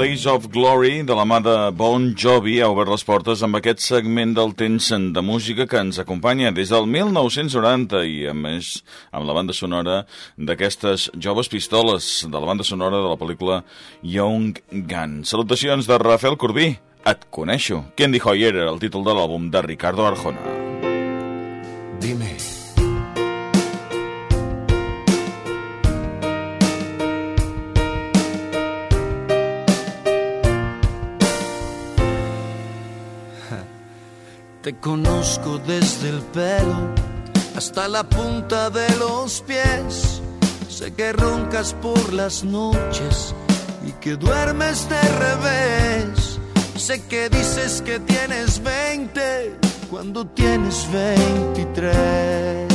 Place of Glory de la mà de Bon Jovi ha obert les portes amb aquest segment del temps de música que ens acompanya des del 1990 i a més amb la banda sonora d'aquestes joves pistoles de la banda sonora de la pel·lícula Young Gun. Salutacions de Rafael Corbí, et coneixo. Candy Hoyer era el títol de l'àlbum de Ricardo Arjona. Conozco desde el pelo hasta la punta de los pies. Sé que roncas por las noches y que duermes de revés. Sé que dices que tienes 20 cuando tienes 23.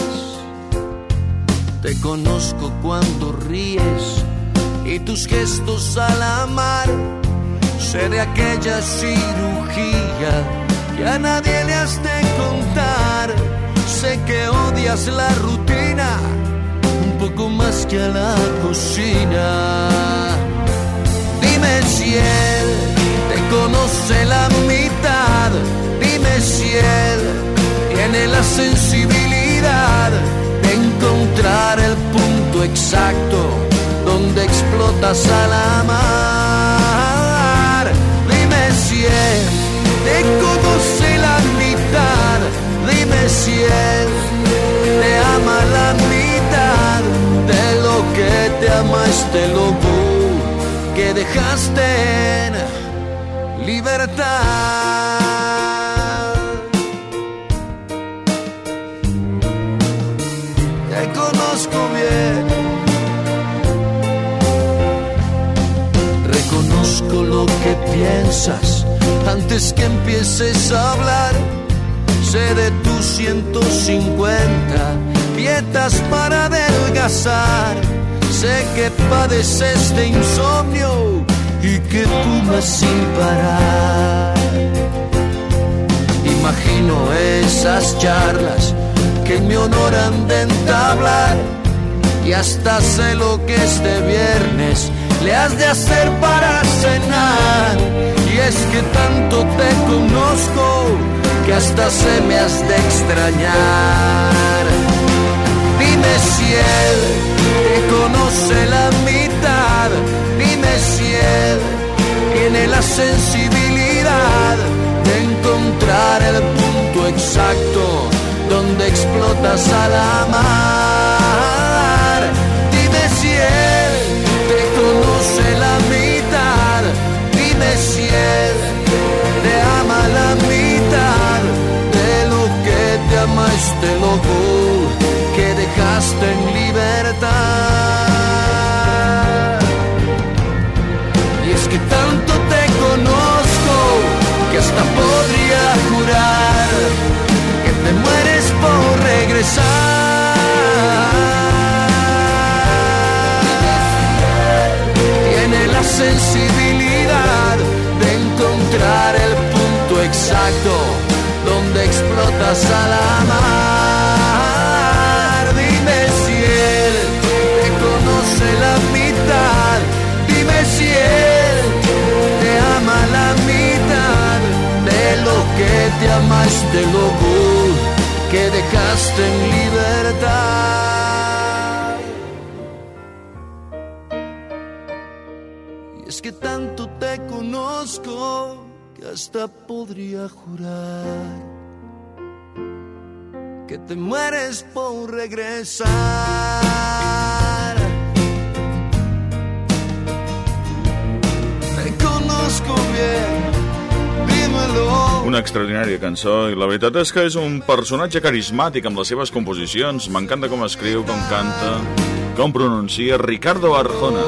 Te conozco cuando ríes y tus gestos al amar. Sé de aquella cirugía que a nadie de contar. Sé que odias la rutina un poco más que a la cocina. Dime si él te conoce la mitad. Dime si él tiene la sensibilidad de encontrar el punto exacto donde explotas al amar. Loco que dejaste en libertad. Te conozco bien. Reconozco lo que piensas antes que empieces a hablar. Sé de tus 150 dietas para adelgazar. Sé que padeces de insomnio y que fumas sin parar. Imagino esas charlas que en mi honor han de entablar. Y hasta sé lo que este viernes le has de hacer para cenar. Y es que tanto te conozco que hasta se me has de extrañar. Dime si él te conoce la mitad. Dime si él tiene la sensibilidad de encontrar el punto exacto donde explotas al amar. Dime si él te conoce la mitad. Dime si él te ama la mitad de lo que te ama este loco exacto donde explotas al amar. Dime si él te conoce la mitad. Dime si él te ama la mitad de lo que te ama este loco que dejaste en libertad. Hasta podría jurar que te mueres por regresar. Te conozco bien, dímelo. Una extraordinària cançó i la veritat és que és un personatge carismàtic amb les seves composicions. M'encanta com escriu, com canta, com pronuncia Ricardo Arjona.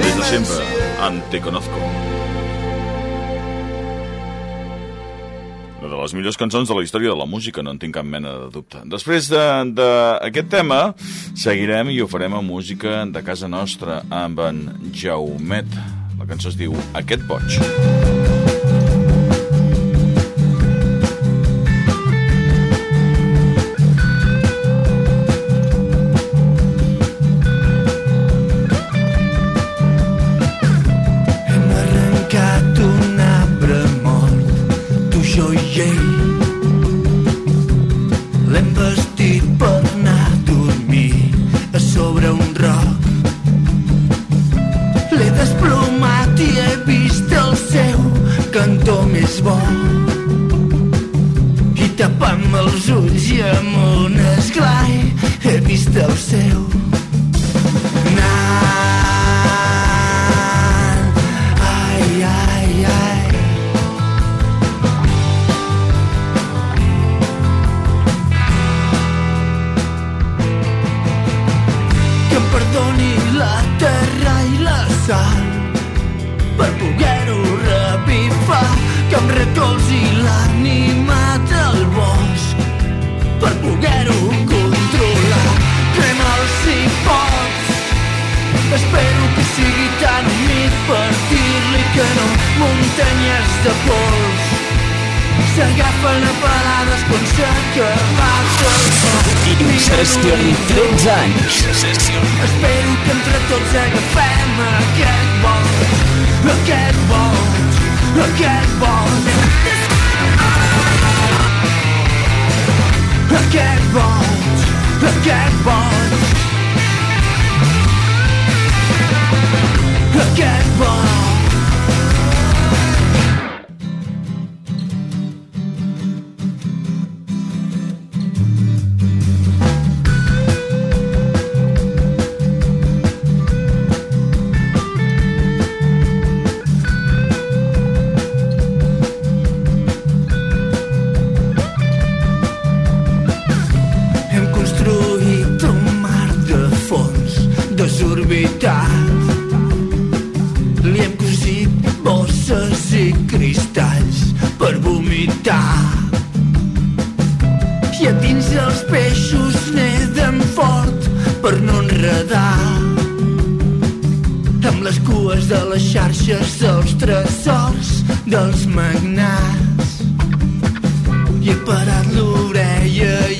Des de sempre, en Te Conozco. Les millors cançons de la història de la música, no en tinc cap mena de dubte. Després d'aquest de, tema, seguirem i ho farem a música de casa nostra amb en Jaumet. La cançó es diu Aquest boig. Hem de pols s'agafen a palades quan s'acaba el foc. Incession 13 anys. Espero que entre tots agafem aquest boig, aquest boig, aquest boig. Aquest boig, aquest boig. Aquest boig. Desorbitat. Li hem cosit bosses i cristalls per vomitar. I a dins els peixos neden fort per no enredar. Amb les cues de les xarxes dels tresors dels magnats. I he parat l'orella i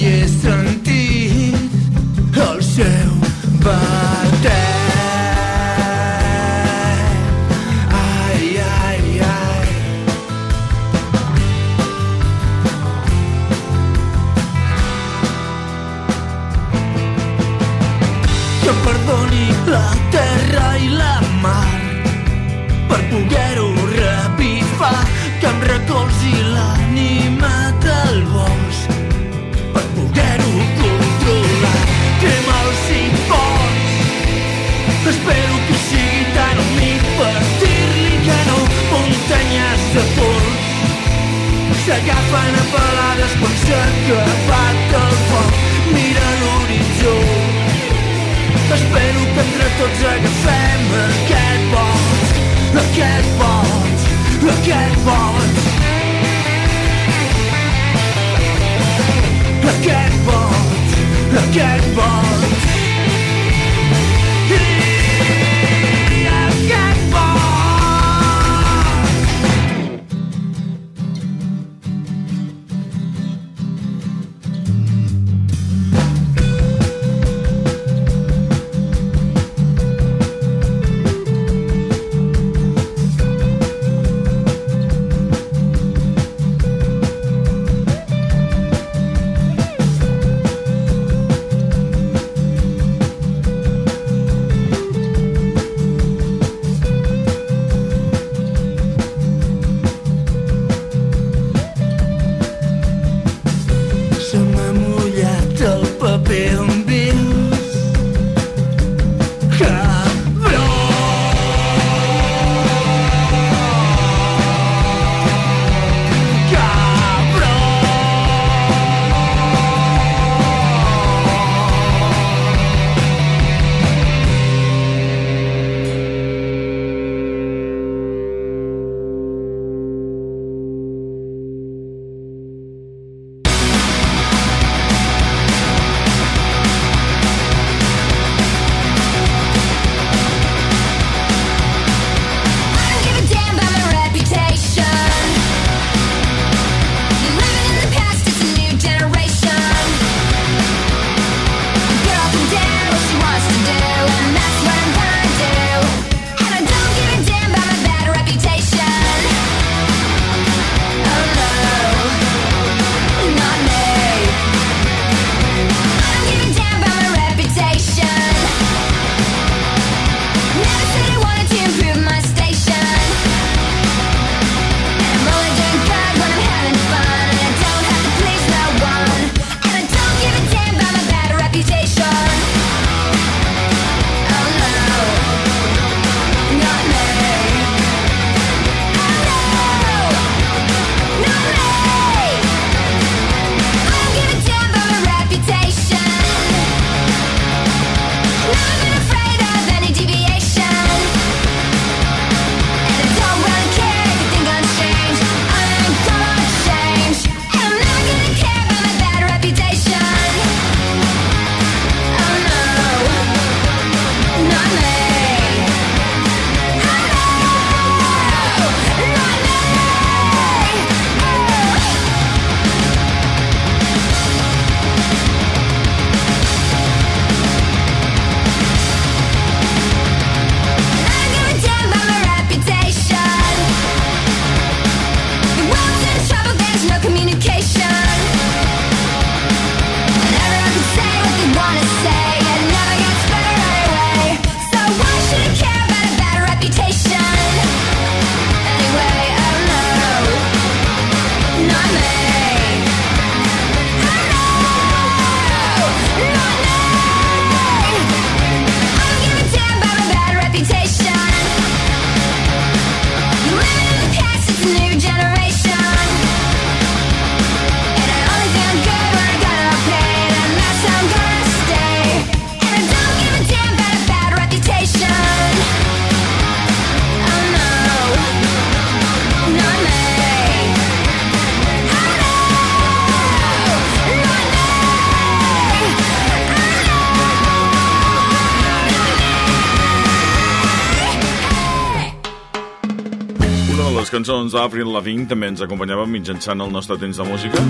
cançons d'Avril Lavigne també ens acompanyaven mitjançant el nostre temps de música.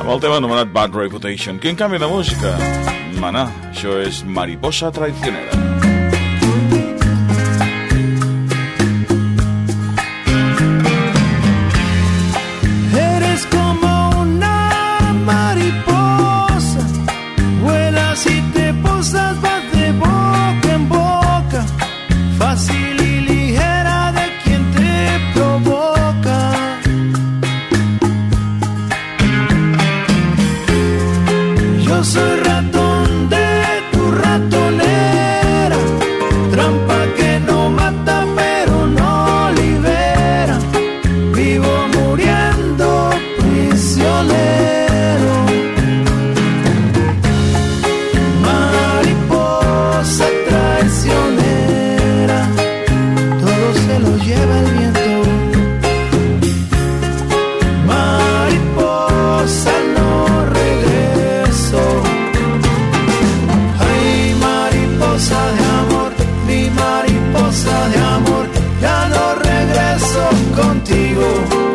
Amb el tema anomenat Bad Reputation. Quin canvi de música? Mana, això és Mariposa Traicionera. contigo.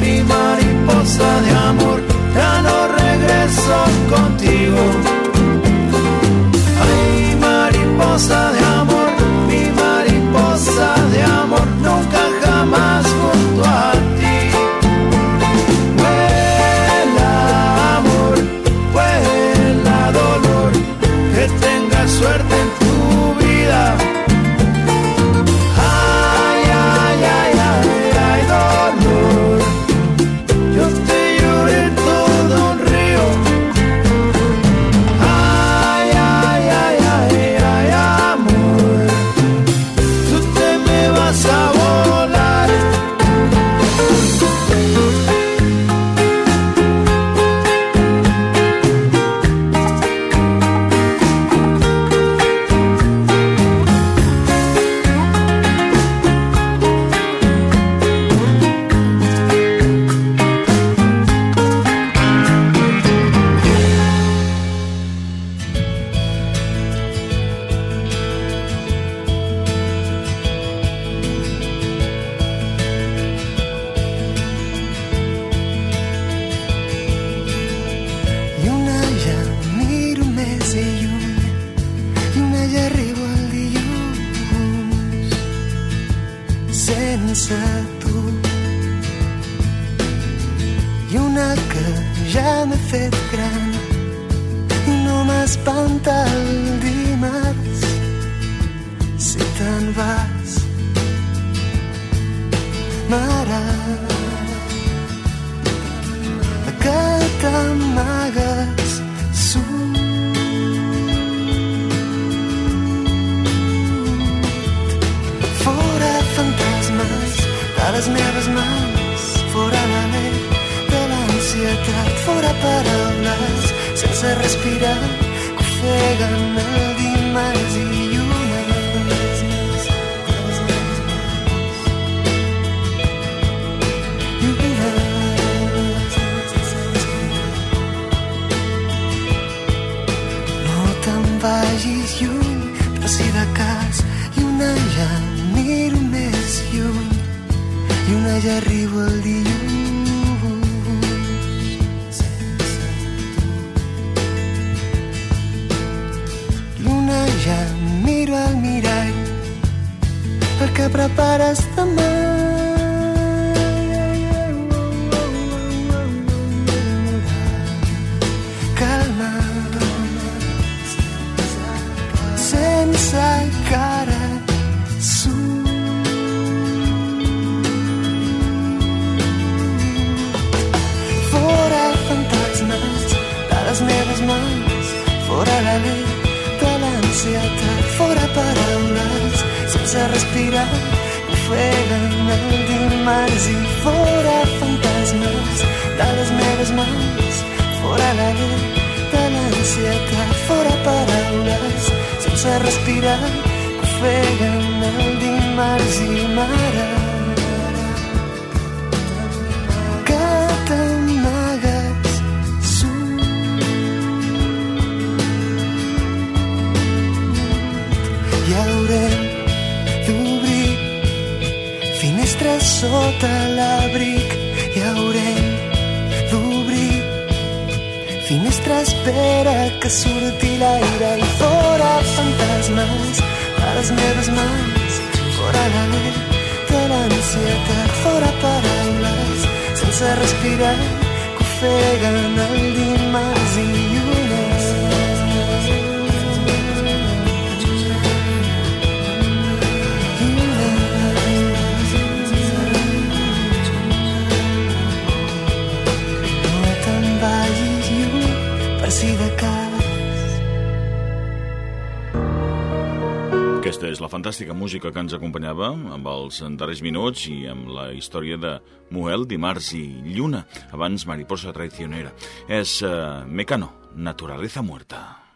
Que t'amagues les meves mans, fora la lei de l'ansietat, fora paraules sense respirar ofeguen el dimarts i vagis lluny, però si de cas i una ja ja arribo al dilluns. L'una ja miro al mirall el que prepares demà respirar ofeguen el dimarts i fora fantasmes de les meves mans fora la llei de l'ansietat fora paraules sense respirar ofeguen el dimarts i mare sota l'abric i haurem d'obrir finestra espera que surti l'aire i fora fantasmes a les meves mans fora la nit de l'ansietat fora paraules sense respirar que ofeguen el dimarts i Aquesta és la fantàstica música que ens acompanyava amb els darrers minuts i amb la història de Muel, Dimarts i Lluna, abans Mariposa Traicionera. És uh, Mecano, Naturaleza Muerta.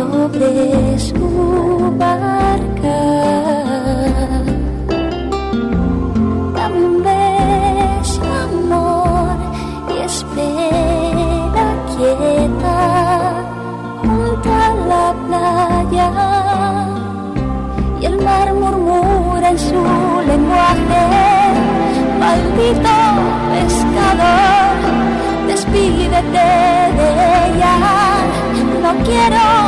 Sobre su barca. Dame un amor, y espera quieta junto a la playa y el mar murmura en su lenguaje, maldito pescador, despídete de ella, no quiero